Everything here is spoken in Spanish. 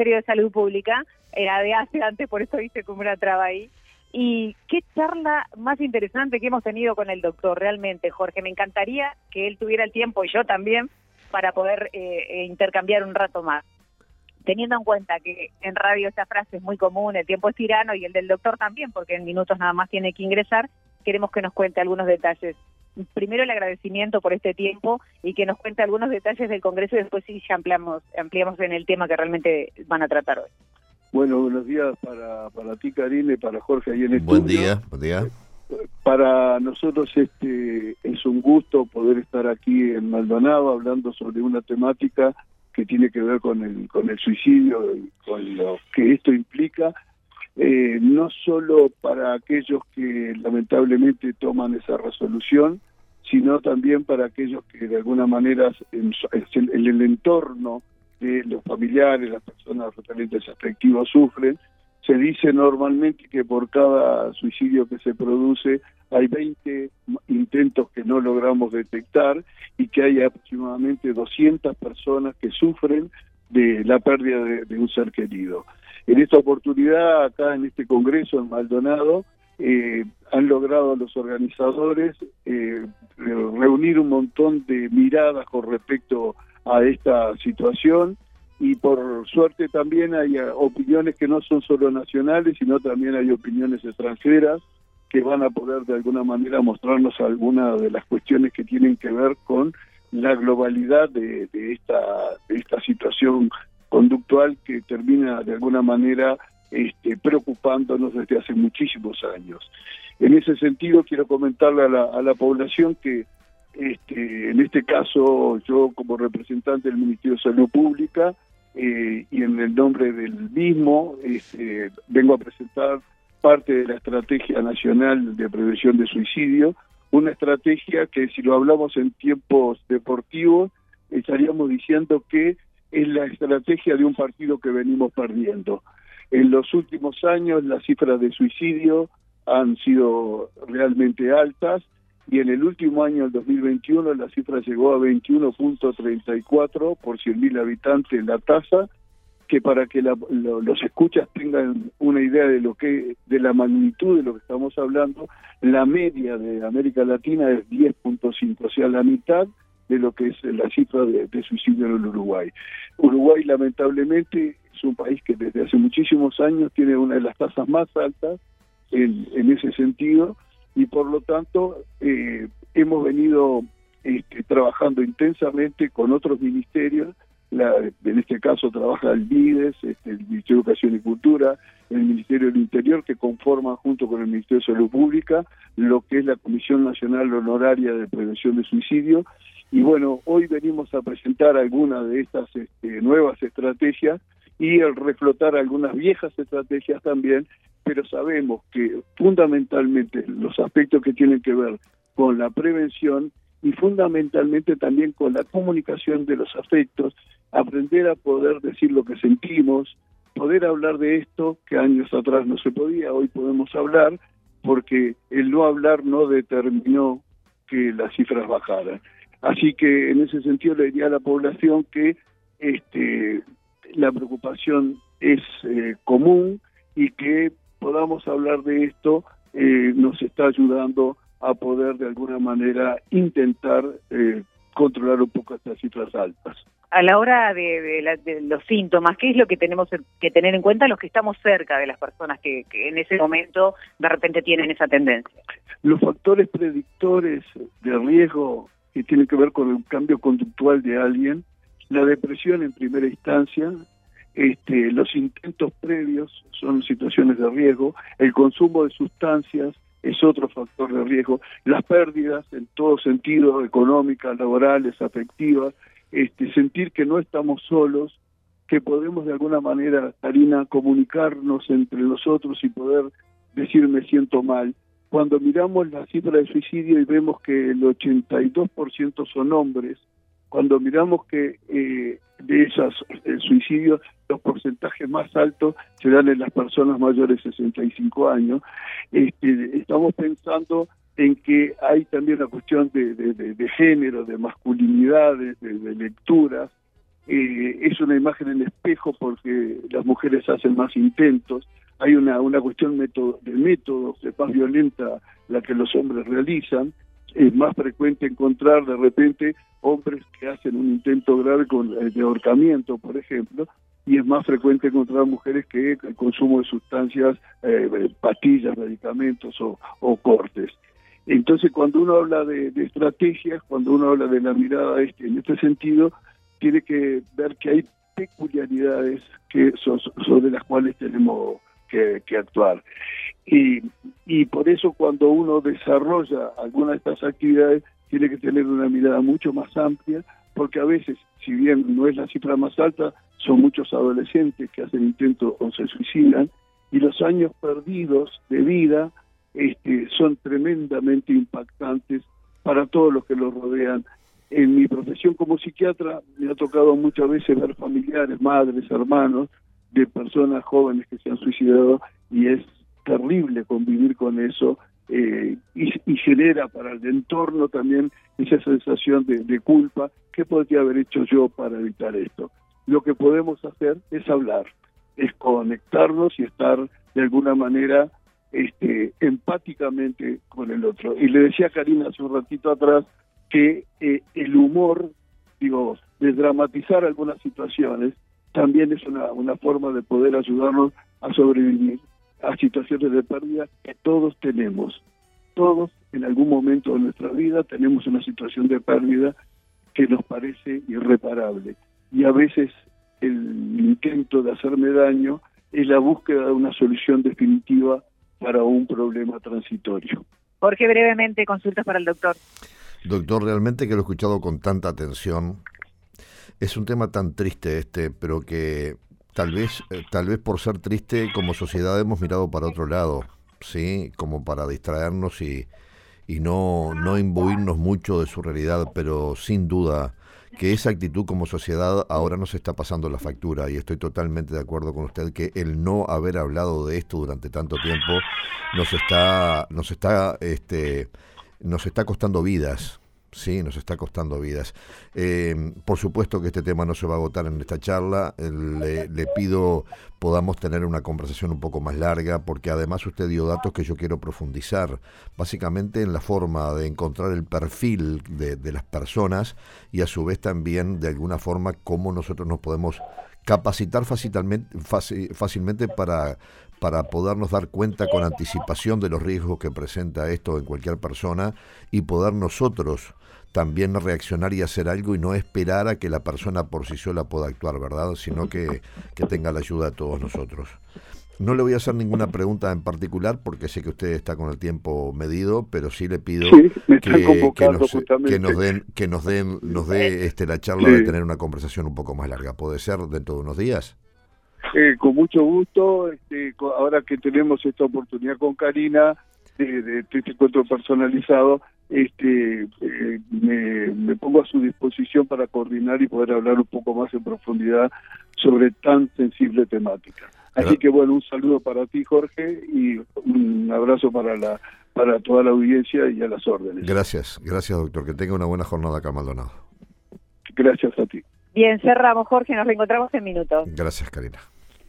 Ministerio de Salud Pública, era de hace antes, por eso hice como una traba ahí. Y qué charla más interesante que hemos tenido con el doctor, realmente, Jorge. Me encantaría que él tuviera el tiempo, y yo también, para poder eh, intercambiar un rato más. Teniendo en cuenta que en radio esta frase es muy común, el tiempo es tirano y el del doctor también, porque en minutos nada más tiene que ingresar, queremos que nos cuente algunos detalles primero el agradecimiento por este tiempo y que nos cuente algunos detalles del Congreso y después sí ya ampliamos, ampliamos en el tema que realmente van a tratar hoy. Bueno, buenos días para, para ti, Karine, para Jorge ahí en el Buen día, buen día. Para nosotros este es un gusto poder estar aquí en Maldonado hablando sobre una temática que tiene que ver con el con el suicidio y con lo que esto implica eh, no solo para aquellos que lamentablemente toman esa resolución, sino también para aquellos que de alguna manera en, el entorno de los familiares, las personas totalmente afectivos sufren. Se dice normalmente que por cada suicidio que se produce hay 20 intentos que no logramos detectar y que hay aproximadamente 200 personas que sufren de la pérdida de un ser querido. En esta oportunidad, acá en este Congreso en Maldonado, eh, han logrado los organizadores eh, reunir un montón de miradas con respecto a esta situación. Y por suerte también hay opiniones que no son solo nacionales, sino también hay opiniones extranjeras que van a poder de alguna manera mostrarnos algunas de las cuestiones que tienen que ver con la globalidad de esta situación conductual que termina de alguna manera este, preocupándonos desde hace muchísimos años. En ese sentido, quiero comentarle a la, población que este, en este caso yo como representante del Ministerio de Salud Pública eh, y en el nombre del mismo este, vengo a presentar parte de la Estrategia Nacional de Prevención de Suicidio, una estrategia que si lo hablamos en tiempos deportivos estaríamos diciendo que es la estrategia de un partido que venimos perdiendo. En los últimos años las cifras de suicidio han sido realmente altas y en el último año, el 2021, la cifra llegó a 21.34 por 100.000 habitantes la tasa, que para que los escuchas tengan una idea de lo que de la magnitud de lo que estamos hablando, la media de América Latina es 10.5, o sea, la mitad de lo que es la cifra de, suicidio en el Uruguay. Uruguay lamentablemente es un país que desde hace muchísimos años tiene una de las tasas más altas en, ese sentido y por lo tanto eh, hemos venido este, trabajando intensamente con otros ministerios la, en este caso trabaja el MIDES, este, el Ministerio de Educación y Cultura, el Ministerio del Interior, que conforman junto con el Ministerio de Salud Pública lo que es la Comisión Nacional Honoraria de Prevención de Suicidio, y bueno, hoy venimos a presentar algunas de estas este, nuevas estrategias y el reflotar algunas viejas estrategias también, pero sabemos que fundamentalmente los aspectos que tienen que ver con la prevención y fundamentalmente también con la comunicación de los afectos, aprender a poder decir lo que sentimos, poder hablar de esto que años atrás no se podía, hoy podemos hablar, porque el no hablar no determinó que las cifras bajaran. Así que en ese sentido le diría a la población que este, la preocupación es eh, común y que podamos hablar de esto eh, nos está ayudando a poder de alguna manera intentar eh, controlar un poco estas cifras altas. A la hora de, los síntomas, ¿qué es lo que tenemos que tener en cuenta los que estamos cerca de las personas que en ese momento de repente tienen esa tendencia? Los factores predictores de riesgo que tiene que ver con el cambio conductual de alguien, la depresión en primera instancia, este, los intentos previos son situaciones de riesgo, el consumo de sustancias es otro factor de riesgo, las pérdidas en todo sentido, económicas, laborales, afectivas, este, sentir que no estamos solos, que podemos de alguna manera, Karina, comunicarnos entre nosotros y poder decir me siento mal, cuando miramos la cifra de suicidio y vemos que el 82% son hombres, cuando miramos que eh, de esos suicidios los porcentajes más altos se dan en las personas mayores de 65 años, este, estamos pensando en que hay también una cuestión de, de, género, de masculinidades, de, lecturas, eh, es una imagen en espejo porque las mujeres hacen más intentos, hay una, una cuestión método, de métodos de paz violenta la que los hombres realizan, es más frecuente encontrar de repente hombres que hacen un intento grave con, eh, de ahorcamiento, por ejemplo, y es más frecuente encontrar mujeres que el consumo de sustancias, eh, pastillas, medicamentos o, cortes. Entonces, cuando uno habla de, estrategias, cuando uno habla de la mirada este, en este sentido, tiene que ver que hay peculiaridades que son, sobre las cuales tenemos que, actuar. Y, y por eso cuando uno desarrolla alguna de estas actividades, tiene que tener una mirada mucho más amplia, porque a veces, si bien no es la cifra más alta, son muchos adolescentes que hacen intentos o se suicidan, y los años perdidos de vida este, son tremendamente impactantes para todos los que los rodean en mi profesión como psiquiatra me ha tocado muchas veces ver familiares, madres, hermanos de personas jóvenes que se han suicidado y es terrible convivir con eso eh, y, genera para el entorno también esa sensación de, de culpa. ¿Qué podría haber hecho yo para evitar esto? Lo que podemos hacer es hablar, es conectarnos y estar de alguna manera este, empáticamente con el otro. Y le decía a Karina hace un ratito atrás, que eh, el humor, digo, de dramatizar algunas situaciones, también es una, una forma de poder ayudarnos a sobrevivir a situaciones de pérdida que todos tenemos. Todos en algún momento de nuestra vida tenemos una situación de pérdida que nos parece irreparable. Y a veces el intento de hacerme daño es la búsqueda de una solución definitiva para un problema transitorio. Jorge, brevemente, consultas para el doctor. Doctor, realmente que lo he escuchado con tanta atención. Es un tema tan triste este, pero que tal vez, eh, tal vez por ser triste como sociedad hemos mirado para otro lado, sí, como para distraernos y, y no, no imbuirnos mucho de su realidad, pero sin duda que esa actitud como sociedad ahora nos está pasando la factura y estoy totalmente de acuerdo con usted que el no haber hablado de esto durante tanto tiempo nos está, nos está, este, nos está costando vidas. Sí, nos está costando vidas. Eh, por supuesto que este tema no se va a agotar en esta charla. Le, le, pido podamos tener una conversación un poco más larga, porque además usted dio datos que yo quiero profundizar, básicamente en la forma de encontrar el perfil de, las personas y a su vez también de alguna forma cómo nosotros nos podemos capacitar fácilmente para para podernos dar cuenta con anticipación de los riesgos que presenta esto en cualquier persona y poder nosotros también reaccionar y hacer algo y no esperar a que la persona por sí sola pueda actuar, ¿verdad? Sino que, tenga la ayuda de todos nosotros. No le voy a hacer ninguna pregunta en particular porque sé que usted está con el tiempo medido, pero sí le pido que, que, nos, den que nos den nos dé este la charla de tener una conversación un poco más larga. ¿Puede ser dentro de unos días? Eh, con mucho gusto, este, ahora que tenemos esta oportunidad con Karina de, este encuentro personalizado, este, eh, me, pongo a su disposición para coordinar y poder hablar un poco más en profundidad sobre tan sensible temática. Así que bueno, un saludo para ti Jorge y un abrazo para la para toda la audiencia y a las órdenes. Gracias, gracias doctor, que tenga una buena jornada acá Maldonado. Gracias a ti. Bien, cerramos Jorge, nos reencontramos en minutos. Gracias Karina.